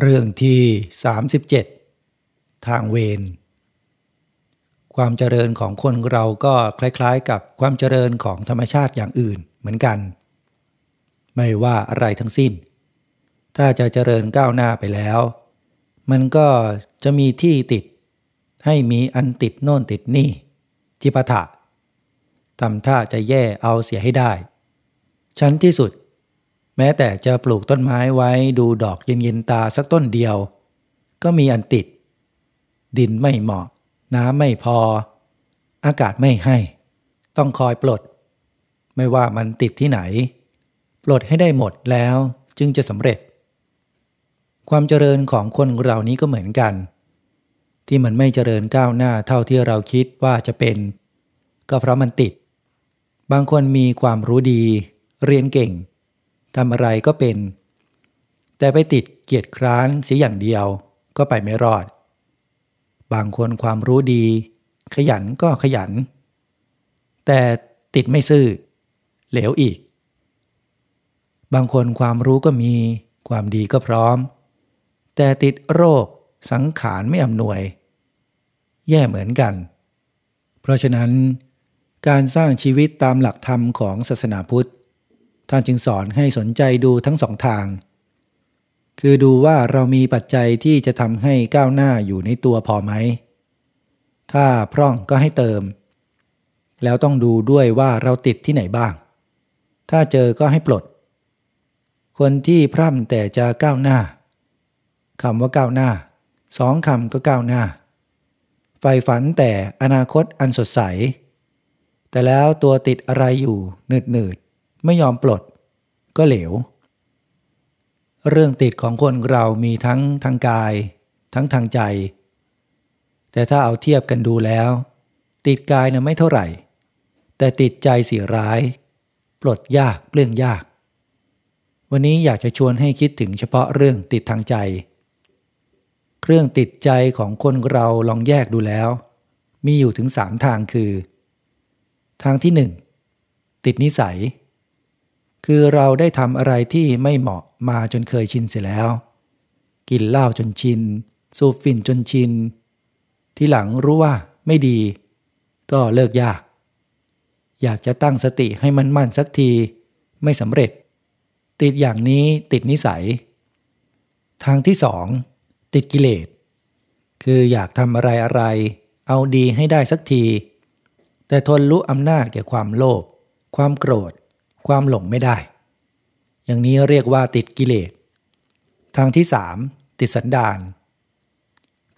เรื่องที่ 37 ทางเวร ความเจริญของคนเราก็คล้ายๆ กับความเจริญของธรรมชาติอย่างอื่นเหมือนกัน ไม่ว่าอะไรทั้งสิ้น ถ้าจะเจริญก้าวหน้าไปแล้ว มันก็จะมีที่ติด ให้มีอันติดโน่นติดนี่ จิปะทะทำท่าจะแย่เอาเสียให้ได้ ชั้นที่สุด แม้แต่จะปลูกต้นไม้ไว้ดูดอกเย็นๆตาสักต้นเดียว ก็มีอันติด ดินไม่เหมาะ น้ำไม่พอ อากาศไม่ให้ ต้องคอยปลด ไม่ว่ามันติดที่ไหน ปลดให้ได้หมดแล้วจึงจะสำเร็จ ความเจริญของคนเรานี้ก็เหมือนกัน ที่มันไม่เจริญก้าวหน้าเท่าที่เราคิดว่าจะเป็น ก็เพราะมันติด บางคนมีความรู้ดี เรียนเก่ง ทำอะไรก็เป็น แต่ไปติดเกียรติคร้านเสียอย่างเดียวก็ไปไม่รอด บางคนความรู้ดี ขยันก็ขยัน แต่ติดไม่ซื่อ เหลวอีก บางคนความรู้ก็มี ความดีก็พร้อม แต่ติดโรคสังขารไม่อำนวย แย่เหมือนกัน เพราะฉะนั้น การสร้างชีวิตตามหลักธรรมของศาสนาพุทธ ท่านจึงสอนให้สนใจดูทั้งสองทาง คือดูว่าเรามีปัจจัยที่จะทำให้ก้าวหน้าอยู่ในตัวพอไหม ถ้าพร่องก็ให้เติม แล้วต้องดูด้วยว่าเราติดที่ไหนบ้าง ถ้าเจอก็ให้ปลด คนที่พร่ำแต่จะก้าวหน้าคำว่าก้าวหน้าสองคำก็ก้าวหน้าไฟฝันแต่อนาคตอันสดใส แต่แล้วตัวติดอะไรอยู่หนืดหนืด ไม่ยอมปลด ก็เหลว เรื่องติดของคนเรามีทั้งทางกาย ทั้งทางใจ แต่ถ้าเอาเทียบกันดูแล้ว ติดกายนะไม่เท่าไหร่ แต่ติดใจเสียร้าย ปลดยากเปลื้องยาก วันนี้อยากจะชวนให้คิดถึงเฉพาะเรื่องติดทางใจ เครื่องติดใจของคนเราลองแยกดูแล้ว มีอยู่ถึงสามทางคือ ทางที่หนึ่งติดนิสัย คือเราได้ทำอะไรที่ไม่เหมาะมาจนเคยชินเสียแล้ว กินเหล้าจนชิน สูบฝิ่นจนชิน ที่หลังรู้ว่าไม่ดี ก็เลิกยาก อยากจะตั้งสติให้มันมั่นสักที ไม่สำเร็จ ติดอย่างนี้ติดนิสัย ทางที่สองติดกิเลส คืออยากทำอะไรอะไร เอาดีให้ได้สักที แต่ทนรู้อำนาจแก่ความโลภความโกรธ ความหลงไม่ได้ อย่างนี้เรียกว่าติดกิเลส ทางที่สามติดสันดาน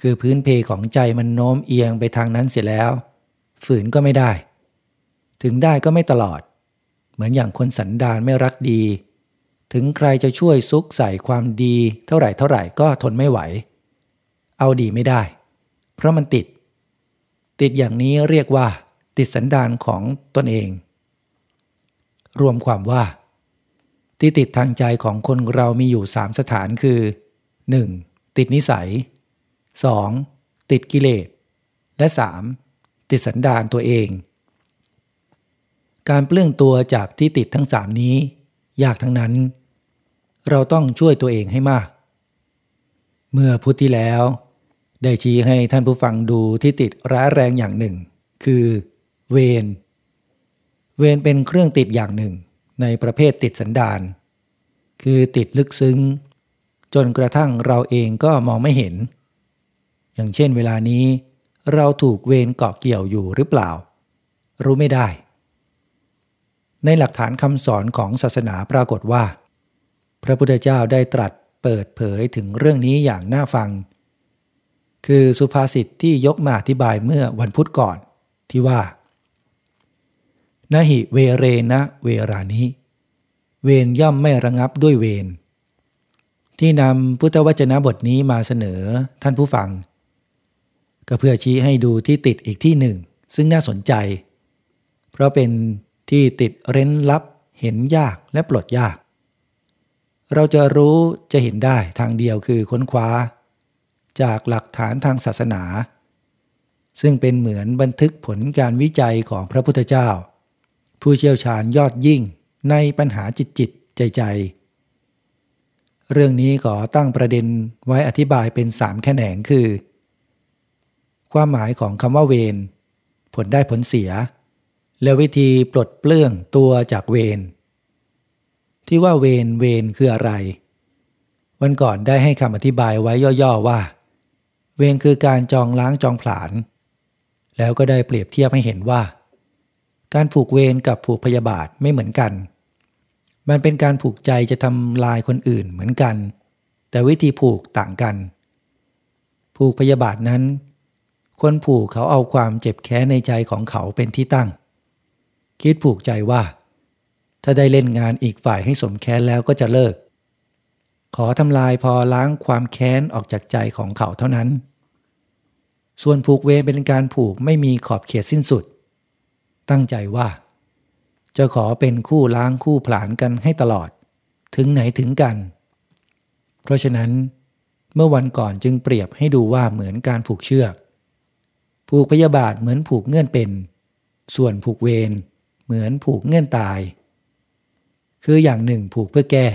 คือพื้นเพของใจมันโน้มเอียงไปทางนั้นเสียแล้ว ฝืนก็ไม่ได้ ถึงได้ก็ไม่ตลอด เหมือนอย่างคนสันดานไม่รักดี ถึงใครจะช่วยซุกใส่ความดีเท่าไหร่เท่าไหร่ก็ทนไม่ไหว เอาดีไม่ได้ เพราะมันติด ติดอย่างนี้เรียกว่า ติดสันดานของตนเอง รวมความว่า ที่ติดทางใจของคนเรามีอยู่สามสถานคือ 1. ติดนิสัย 2. ติดกิเลส และ 3. ติดสันดานตัวเอง การเปลื้องตัวจากที่ติดทั้งสามนี้ ยากทั้งนั้น เราต้องช่วยตัวเองให้มาก เมื่อพุทธิแล้ว ได้ชี้ให้ท่านผู้ฟังดูที่ติดร้ายแรงอย่างหนึ่ง คือ เวร เวรเป็นเครื่องติดอย่างหนึ่ง ในประเภทติดสันดานคือติดลึกซึ้ง จนกระทั่งเราเองก็มองไม่เห็น อย่างเช่นเวลานี้ เราถูกเวรเกาะเกี่ยวอยู่หรือเปล่า รู้ไม่ได้ ในหลักฐานคำสอนของศาสนาปรากฏว่า พระพุทธเจ้าได้ตรัสเปิดเผยถึงเรื่องนี้อย่างน่าฟัง คือสุภาษิตที่ยกมาอธิบายเมื่อวันพุธก่อนที่ว่า นหิเวเรนะเวรานิเวรย่อมไม่ระงับด้วยเวรที่นำพุทธวจนะบทนี้มาเสนอท่านผู้ฟัง ก็เพื่อชี้ให้ดูที่ติดอีกที่หนึ่ง ซึ่งน่าสนใจ เพราะเป็นที่ติดเร้นลับ เห็นยากและปลดยาก เราจะรู้จะเห็นได้ทางเดียวคือค้นคว้า จากหลักฐานทางศาสนา ซึ่งเป็นเหมือนบันทึกผลการวิจัยของพระพุทธเจ้า ผู้เชี่ยวชาญยอดยิ่งในปัญหาจิตจิตใจใจ เรื่องนี้ขอตั้งประเด็นไว้อธิบายเป็นสามแขนงคือ ความหมายของคำว่าเวรผลได้ผลเสีย และวิธีปลดเปลื้องตัวจากเวรที่ว่าเวรเวรคืออะไร วันก่อนได้ให้คำอธิบายไว้ย่อๆว่า เวรคือการจองล้างจองผลาญแล้วก็ได้เปรียบเทียบให้เห็นว่า การผูกเวรกับผูกพยาบาทไม่เหมือนกัน มันเป็นการผูกใจจะทำลายคนอื่นเหมือนกัน แต่วิธีผูกต่างกัน ผูกพยาบาทนั้น คนผูกเขาเอาความเจ็บแค้นในใจของเขาเป็นที่ตั้ง คิดผูกใจว่า ถ้าได้เล่นงานอีกฝ่ายให้สมแค้นแล้วก็จะเลิก ขอทำลายพอล้างความแค้นออกจากใจของเขาเท่านั้น ส่วนผูกเวรเป็นการผูกไม่มีขอบเขตสิ้นสุด ตั้งใจว่า จะขอเป็นคู่ล้างคู่ผลานกันให้ตลอด ถึงไหนถึงกัน เพราะฉะนั้น เมื่อวันก่อนจึงเปรียบให้ดูว่าเหมือนการผูกเชือก ผูกพยาบาทเหมือนผูกเงื่อนเป็น ส่วนผูกเวรเหมือนผูกเงื่อนตาย คืออย่างหนึ่งผูกเพื่อแก้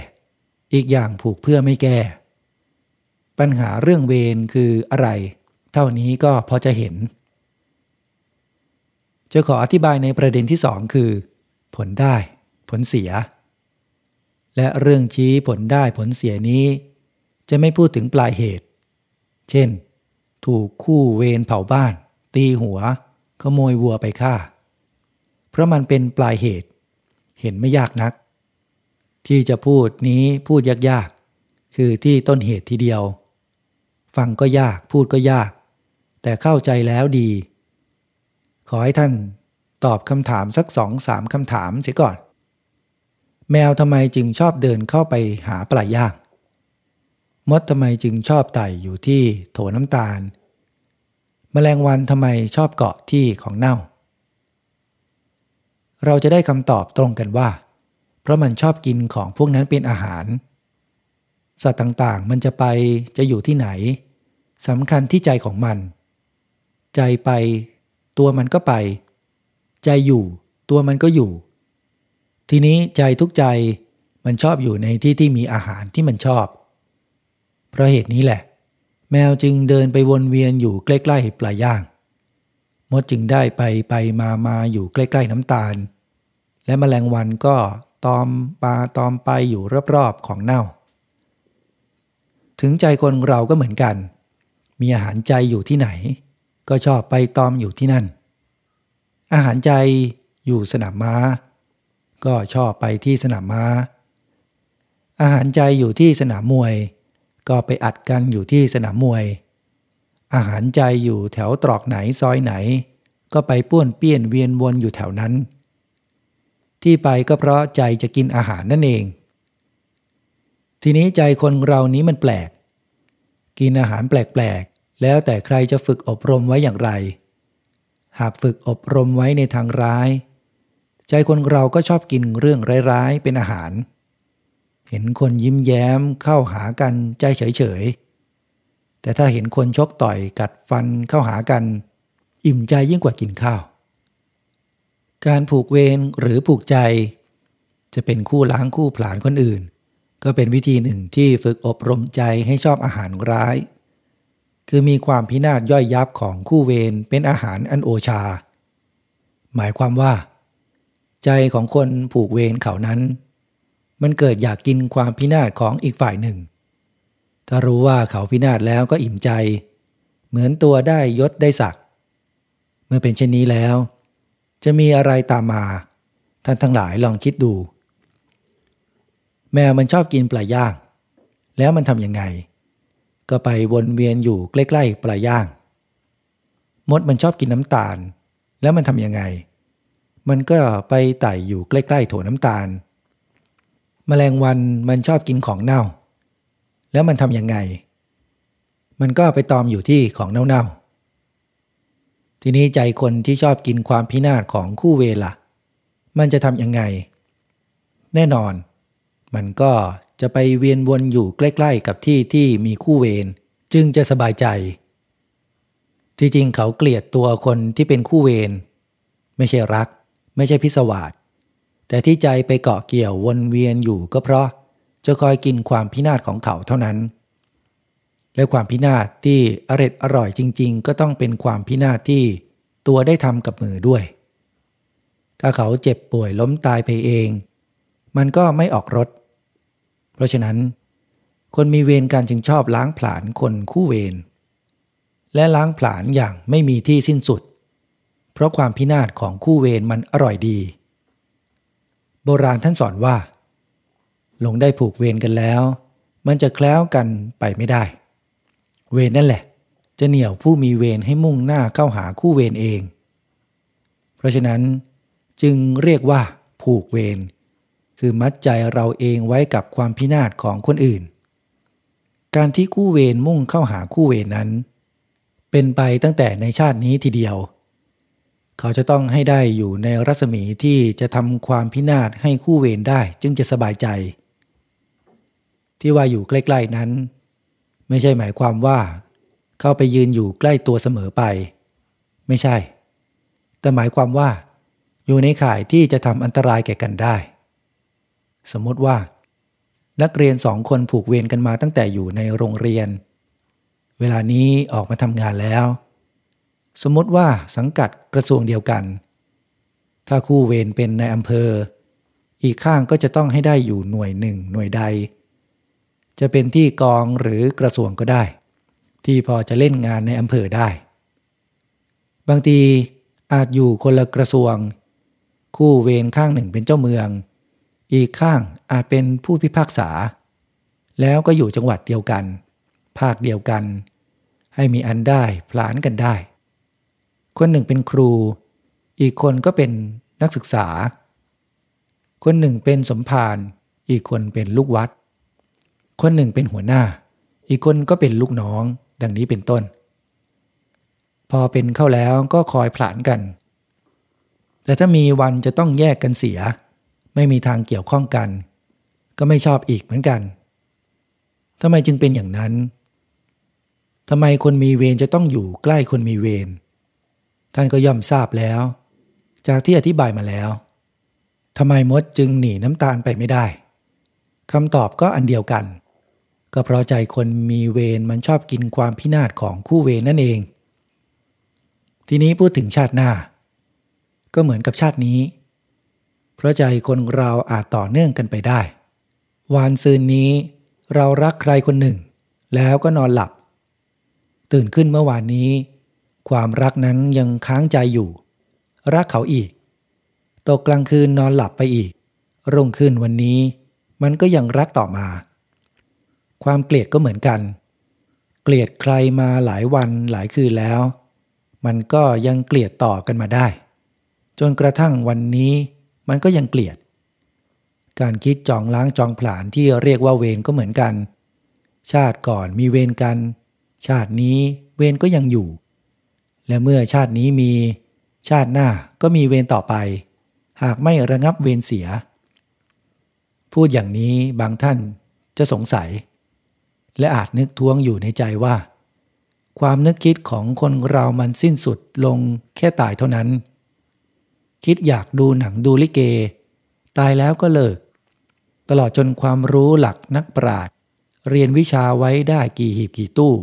อีกอย่างผูกเพื่อไม่แก้ ปัญหาเรื่องเวรคืออะไร เท่านี้ก็พอจะเห็น จะขออธิบายในประเด็นที่สองคือ ผลได้ ผลเสีย และเรื่องชี้ผลได้ผลเสียนี้ จะไม่พูดถึงปลายเหตุ เช่น ถูกคู่เวรเผาบ้าน ตีหัว ขโมยวัวไปฆ่า เพราะมันเป็นปลายเหตุ เห็นไม่ยากนัก ที่จะพูดนี้พูดยากๆ คือที่ต้นเหตุทีเดียว ฟังก็ยากพูดก็ยาก แต่เข้าใจแล้วดี ขอให้ท่านตอบคำถามสักสองสามคำถามเสียก่อน แมวทำไมจึงชอบเดินเข้าไปหาปลาย่าง มดทำไมจึงชอบไต่อยู่ที่โถน้ำตาล แมลงวันทำไมชอบเกาะที่ของเน่า เราจะได้คำตอบตรงกันว่า เพราะมันชอบกินของพวกนั้นเป็นอาหาร สัตว์ต่างๆมันจะไปจะอยู่ที่ไหนสำคัญที่ใจของมัน ใจไป ตัวมันก็ไป ใจอยู่ตัวมันก็อยู่ ทีนี้ใจทุกใจมันชอบอยู่ในที่ที่มีอาหารที่มันชอบ เพราะเหตุนี้แหละ แมวจึงเดินไปวนเวียนอยู่ใกล้ๆปลาย่าง มดจึงได้ไปไปมามาอยู่ใกล้ๆน้ำตาล และมแมลงวันก็ตอมปลาตอมไปอยู่รอบๆของเน่า ถึงใจคนเราก็เหมือนกัน มีอาหารใจอยู่ที่ไหน ก็ชอบไปตอมอยู่ที่นั่น อาหารใจอยู่สนามม้า ก็ชอบไปที่สนามม้า อาหารใจอยู่ที่สนามมวย ก็ไปอัดกันอยู่ที่สนามมวย อาหารใจอยู่แถวตรอกไหนซอยไหน ก็ไปป้วนเปี้ยนเวียนวนอยู่แถวนั้น ที่ไปก็เพราะใจจะกินอาหารนั่นเอง ทีนี้ใจคนเรานี้มันแปลก กินอาหารแปลก แล้วแต่ใครจะฝึกอบรมไว้อย่างไร หากฝึกอบรมไว้ในทางร้าย ใจคนเราก็ชอบกินเรื่องร้ายๆเป็นอาหาร เห็นคนยิ้มแย้มเข้าหากันใจเฉยๆ แต่ถ้าเห็นคนชกต่อยกัดฟันเข้าหากัน อิ่มใจยิ่งกว่ากินข้าว การผูกเวรหรือผูกใจ จะเป็นคู่ล้างคู่ผลาญคนอื่น ก็เป็นวิธีหนึ่งที่ฝึกอบรมใจให้ชอบอาหารร้าย คือมีความพินาศย่อยยับของคู่เวรเป็นอาหารอันโอชา หมายความว่า ใจของคนผูกเวรเขานั้น มันเกิดอยากกินความพินาศของอีกฝ่ายหนึ่ง ถ้ารู้ว่าเขาพินาศแล้วก็อิ่มใจ เหมือนตัวได้ยศได้ศักดิ์เมื่อเป็นเช่นนี้แล้ว จะมีอะไรตามมา ท่านทั้งหลายลองคิดดู แมวมันชอบกินปลาย่าง แล้วมันทำยังไง ก็ไปวนเวียนอยู่ใกล้ๆปลาย่าง มดมันชอบกินน้ำตาล แล้วมันทำยังไง มันก็ไปไต่อยู่ใกล้ๆโถน้ำตาล แมลงวันมันชอบกินของเน่า แล้วมันทำยังไง มันก็ไปตอมอยู่ที่ของเน่าๆ ทีนี้ใจคนที่ชอบกินความพินาศของคู่เวลามันจะทำยังไง แน่นอน มันก็จะไปเวียนวนอยู่ใกล้ๆกับที่ที่มีคู่เวรจึงจะสบายใจ ที่จริงเขาเกลียดตัวคนที่เป็นคู่เวรไม่ใช่รัก ไม่ใช่พิศวาสแต่ที่ใจไปเกาะเกี่ยววนเวียนอยู่ก็เพราะจะคอยกินความพินาศของเขาเท่านั้น และความพินาศที่อร็ดอร่อยจริง ๆ ก็ต้องเป็นความพินาศที่ตัวได้ทำกับมือด้วย ถ้าเขาเจ็บป่วยล้มตายไปเอง มันก็ไม่ออกรถ ราะฉะนั้น คนมีเวรการจึงชอบล้างผลาญคนคู่เวรและล้างผลาญอย่างไม่มีที่สิ้นสุด เพราะความพินาศของคู่เวรมันอร่อยดี โบราณท่านสอนว่า ลงได้ผูกเวรกันแล้ว มันจะแคล้วกันไปไม่ได้ เวรนั่นแหละ จะเหนี่ยวผู้มีเวรให้มุ่งหน้าเข้าหาคู่เวรเอง เพราะฉะนั้นจึงเรียกว่าผูกเวร คือมัดใจเราเองไว้กับความพินาศของคนอื่น การที่คู่เวรมุ่งเข้าหาคู่เวรนั้น เป็นไปตั้งแต่ในชาตินี้ทีเดียว เขาจะต้องให้ได้อยู่ในรัศมีที่จะทำความพินาศให้คู่เวรได้จึงจะสบายใจ ที่ว่าอยู่ใกล้ๆนั้น ไม่ใช่หมายความว่า เข้าไปยืนอยู่ใกล้ตัวเสมอไป ไม่ใช่ แต่หมายความว่า อยู่ในข่ายที่จะทำอันตรายแก่กันได้ สมมติว่า นักเรียนสองคนผูกเวรกันมาตั้งแต่อยู่ในโรงเรียน เวลานี้ออกมาทำงานแล้ว สมมติว่าสังกัดกระทรวงเดียวกัน ถ้าคู่เวรเป็นในอำเภอ อีกข้างก็จะต้องให้ได้อยู่หน่วยหนึ่งหน่วยใด จะเป็นที่กองหรือกระทรวงก็ได้ ที่พอจะเล่นงานในอำเภอได้ บางทีอาจอยู่คนละกระทรวง คู่เวรข้างหนึ่งเป็นเจ้าเมือง อีกข้างอาจเป็นผู้พิพากษา แล้วก็อยู่จังหวัดเดียวกัน ภาคเดียวกัน ให้มีอันได้พลานกันได้ คนหนึ่งเป็นครู อีกคนก็เป็นนักศึกษา คนหนึ่งเป็นสมภารอีกคนเป็นลูกวัด คนหนึ่งเป็นหัวหน้า อีกคนก็เป็นลูกน้อง ดังนี้เป็นต้น พอเป็นเข้าแล้วก็คอยผลานกัน แต่ถ้ามีวันจะต้องแยกกันเสีย ไม่มีทางเกี่ยวข้องกัน ก็ไม่ชอบอีกเหมือนกันทำไมจึงเป็นอย่างนั้นทำไมคนมีเวรจะต้องอยู่ใกล้คนมีเวรท่านก็ย่อมทราบแล้ว จากที่อธิบายมาแล้วทำไมมดจึงหนีน้ำตาลไปไม่ได้คำตอบก็อันเดียวกัน ก็เพราะใจคนมีเวรมันชอบกินความพินาศของคู่เวรนั่นเอง ทีนี้พูดถึงชาติหน้า ก็เหมือนกับชาตินี้ เพราะใจคนเราอาจต่อเนื่องกันไปได้ วานซืนนี้ เรารักใครคนหนึ่ง แล้วก็นอนหลับ ตื่นขึ้นเมื่อวานนี้ ความรักนั้นยังค้างใจอยู่ รักเขาอีก ตกกลางคืนนอนหลับไปอีก รุ่งขึ้นวันนี้ มันก็ยังรักต่อมา ความเกลียดก็เหมือนกัน เกลียดใครมาหลายวันหลายคืนแล้ว มันก็ยังเกลียดต่อกันมาได้ จนกระทั่งวันนี้ มันก็ยังเกลียด การคิดจองล้างจองผลาญที่เรียกว่าเวรก็เหมือนกัน ชาติก่อนมีเวรกัน ชาตินี้เวรก็ยังอยู่ และเมื่อชาตินี้มี ชาติหน้าก็มีเวรต่อไป หากไม่ระงับเวรเสีย พูดอย่างนี้บางท่านจะสงสัย และอาจนึกท้วงอยู่ในใจว่า ความนึกคิดของคนเรามันสิ้นสุดลงแค่ตายเท่านั้น คิดอยากดูหนังดูลิเก ตายแล้วก็เลิก ตลอดจนความรู้หลักนักปราชญ์เรียนวิชาไว้ได้กี่หีบกี่ตู้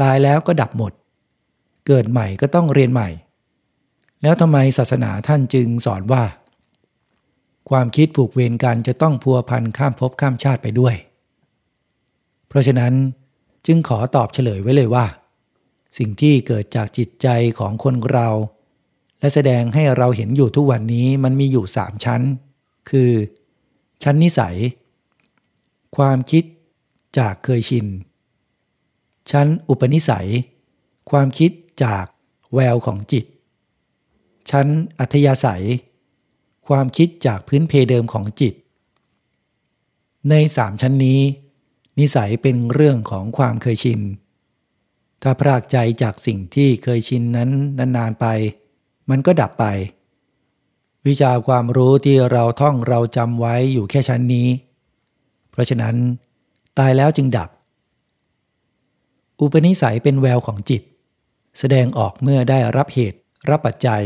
ตายแล้วก็ดับหมด เกิดใหม่ก็ต้องเรียนใหม่ แล้วทำไมศาสนาท่านจึงสอนว่า ความคิดผูกเวรกันจะต้องพัวพันข้ามภพข้ามชาติไปด้วย เพราะฉะนั้นจึงขอตอบเฉลยไว้เลยว่า สิ่งที่เกิดจากจิตใจของคนเรา และแสดงให้เราเห็นอยู่ทุกวันนี้มันมีอยู่สามชั้น คือ ชั้นนิสัย ความคิดจากเคยชิน ชั้นอุปนิสัย ความคิดจากแววของจิต ชั้นอัธยาศัย ความคิดจากพื้นเพเดิมของจิต ในสามชั้นนี้ นิสัยเป็นเรื่องของความเคยชิน ถ้าพรากใจจากสิ่งที่เคยชินนั้นนานๆไป มันก็ดับไป วิชาความรู้ที่เราท่องเราจำไว้อยู่แค่ชั้นนี้ เพราะฉะนั้น ตายแล้วจึงดับ อุปนิสัยเป็นแววของจิต แสดงออกเมื่อได้รับเหตุรับปัจจัย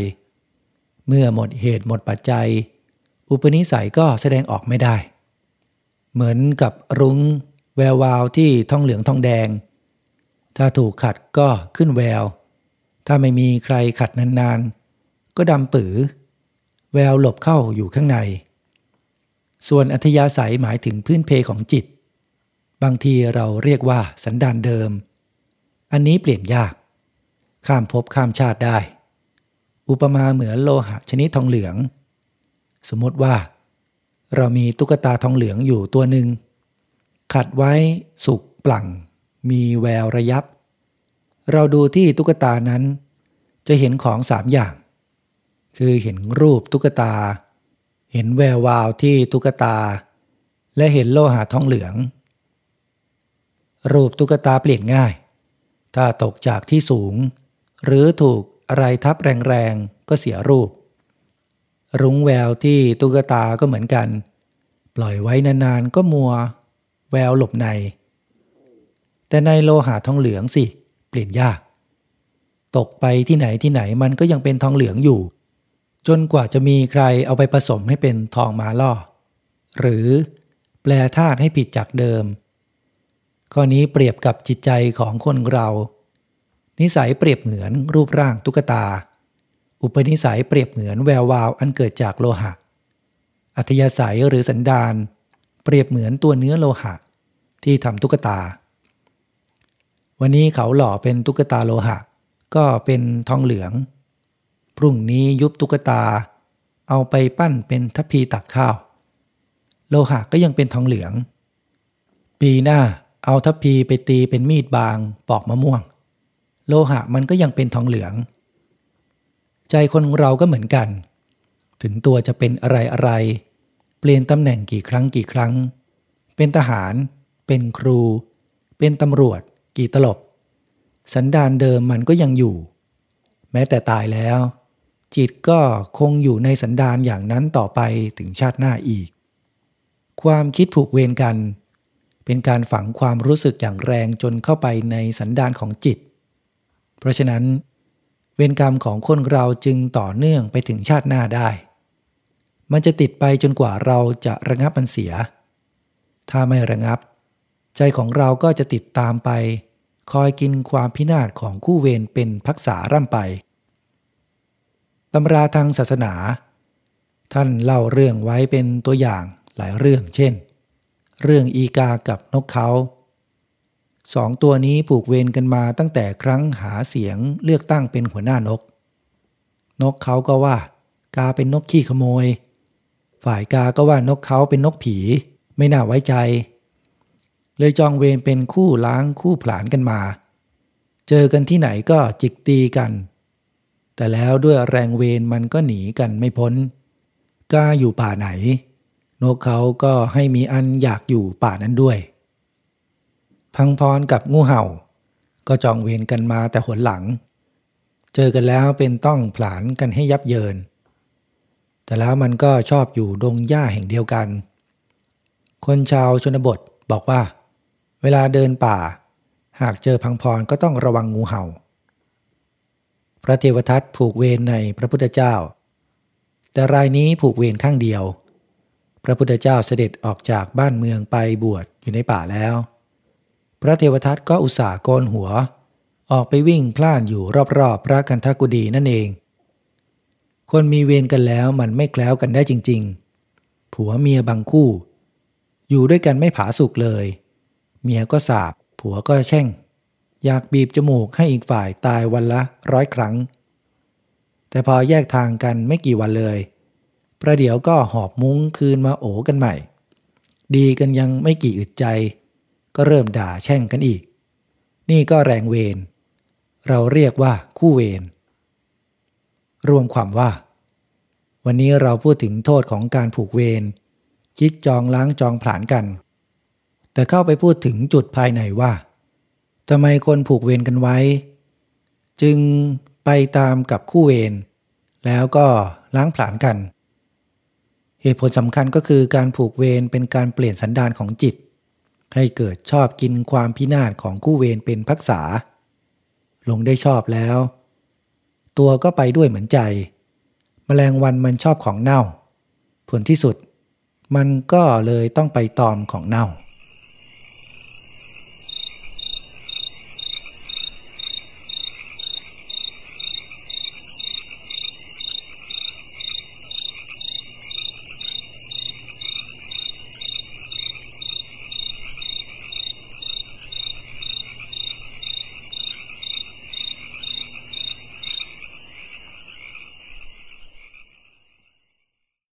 เมื่อหมดเหตุหมดปัจจัย อุปนิสัยก็แสดงออกไม่ได้ เหมือนกับรุง้ง แวววาวที่ทองเหลืองทองแดง ถ้าถูกขัดก็ขึ้นแวว ถ้าไม่มีใครขัดนานๆ ก็ดำปือ แววหลบเข้าอยู่ข้างใน ส่วนอัธยาศัยหมายถึงพื้นเพของจิต บางทีเราเรียกว่าสันดานเดิม อันนี้เปลี่ยนยาก ข้ามภพข้ามชาติได้ อุปมาเหมือนโลหะชนิดทองเหลือง สมมติว่า เรามีตุ๊กตาทองเหลืองอยู่ตัวหนึ่งขัดไว้สุกปลั่ง มีแววระยับ เราดูที่ตุ๊กตานั้น จะเห็นของสามอย่าง คือเห็นรูปตุ๊กตา เห็นแวววาวที่ตุ๊กตา และเห็นโลหะทองเหลือง รูปตุ๊กตาเปลี่ยนง่าย ถ้าตกจากที่สูง หรือถูกอะไรทับแรงๆ ก็เสียรูป รุ้งแววที่ตุ๊กตาก็เหมือนกัน ปล่อยไว้นานๆก็มัว แววหลบใน แต่ในโลหะทองเหลืองสิ เปลี่ยนยาก ตกไปที่ไหนที่ไหนมันก็ยังเป็นทองเหลืองอยู่ จนกว่าจะมีใครเอาไปผสมให้เป็นทองมาล่อ หรือแปลธาตุให้ผิดจากเดิม ข้อนี้เปรียบกับจิตใจของคนเรา นิสัยเปรียบเหมือนรูปร่างตุ๊กตา อุปนิสัยเปรียบเหมือนแวววาวอันเกิดจากโลหะ อัธยาศัยหรือสันดานเปรียบเหมือนตัวเนื้อโลหะ ที่ทำตุ๊กตา วันนี้เขาหล่อเป็นตุ๊กตาโลหะ ก็เป็นทองเหลือง พรุ่งนี้ยุบตุ๊กตา เอาไปปั้นเป็นทัพพีตักข้าว โลหะก็ยังเป็นทองเหลือง ปีหน้าเอาทัพพีไปตีเป็นมีดบางปอกมะม่วง โลหะมันก็ยังเป็นทองเหลือง ใจคนเราก็เหมือนกัน ถึงตัวจะเป็นอะไรอะไร เปลี่ยนตำแหน่งกี่ครั้งกี่ครั้ง เป็นทหาร เป็นครู เป็นตำรวจ กี่ตลบ สันดานเดิมมันก็ยังอยู่ แม้แต่ตายแล้ว จิตก็คงอยู่ในสันดานอย่างนั้นต่อไปถึงชาติหน้าอีก ความคิดผูกเวรกัน เป็นการฝังความรู้สึกอย่างแรงจนเข้าไปในสันดานของจิต เพราะฉะนั้น เวรกรรมของคนเราจึงต่อเนื่องไปถึงชาติหน้าได้ มันจะติดไปจนกว่าเราจะระงับมันเสีย ถ้าไม่ระงับ ใจของเราก็จะติดตามไป คอยกินความพินาศของคู่เวรเป็นพักษาร่ำไป ตำราทางศาสนา ท่านเล่าเรื่องไว้เป็นตัวอย่างหลายเรื่อง เช่น เรื่องอีกากับนกเขาสองตัวนี้ผูกเวรกันมาตั้งแต่ครั้งหาเสียงเลือกตั้งเป็นหัวหน้านก นกเขาก็ว่า กาเป็นนกขี้ขโมย ฝ่ายกาก็ว่านกเขาเป็นนกผี ไม่น่าไว้ใจ เลยจองเวรเป็นคู่ล้างคู่ผลานกันมา เจอกันที่ไหนก็จิกตีกัน แต่แล้วด้วยแรงเวรมันก็หนีกันไม่พ้นกล้าอยู่ป่าไหน นกเขาก็ให้มีอันอยากอยู่ป่านั้นด้วย พังพรกับงูเห่า ก็จองเวรกันมาแต่หนหลัง เจอกันแล้วเป็นต้องผลานกันให้ยับเยิน แต่แล้วมันก็ชอบอยู่ดงหญ้าแห่งเดียวกัน คนชาวชนบทบอกว่า เวลาเดินป่า หากเจอพังพรก็ต้องระวังงูเห่า พระเทวทัตผูกเวรในพระพุทธเจ้า แต่รายนี้ผูกเวรข้างเดียว พระพุทธเจ้าเสด็จออกจากบ้านเมืองไปบวชอยู่ในป่าแล้ว พระเทวทัตก็อุตส่าห์โกนหัว ออกไปวิ่งพล่านอยู่รอบๆ พระกันทกุดีนั่นเอง คนมีเวรกันแล้วมันไม่แคล้วกันได้จริงๆ ผัวเมียบางคู่ อยู่ด้วยกันไม่ผาสุกเลย เมียก็สาบผัวก็แช่ง อยากบีบจมูกให้อีกฝ่ายตายวันละร้อยครั้ง แต่พอแยกทางกันไม่กี่วันเลย ประเดี๋ยวก็หอบมุ้งคืนมาโอกันใหม่ ดีกันยังไม่กี่อึดใจ ก็เริ่มด่าแช่งกันอีก นี่ก็แรงเวร เราเรียกว่าคู่เวร รวมความว่า วันนี้เราพูดถึงโทษของการผูกเวรคิดจองล้างจองผลานกัน แต่เข้าไปพูดถึงจุดภายในว่า ทำไมคนผูกเวรกันไว้ จึงไปตามกับคู่เวรแล้วก็ล้างผลาญกัน เหตุผลสำคัญก็คือการผูกเวรเป็นการเปลี่ยนสันดานของจิต ให้เกิดชอบกินความพินาศของคู่เวรเป็นพักษา ลงได้ชอบแล้ว ตัวก็ไปด้วยเหมือนใจ แมลงวันมันชอบของเน่า ผลที่สุด มันก็เลยต้องไปตอมของเน่า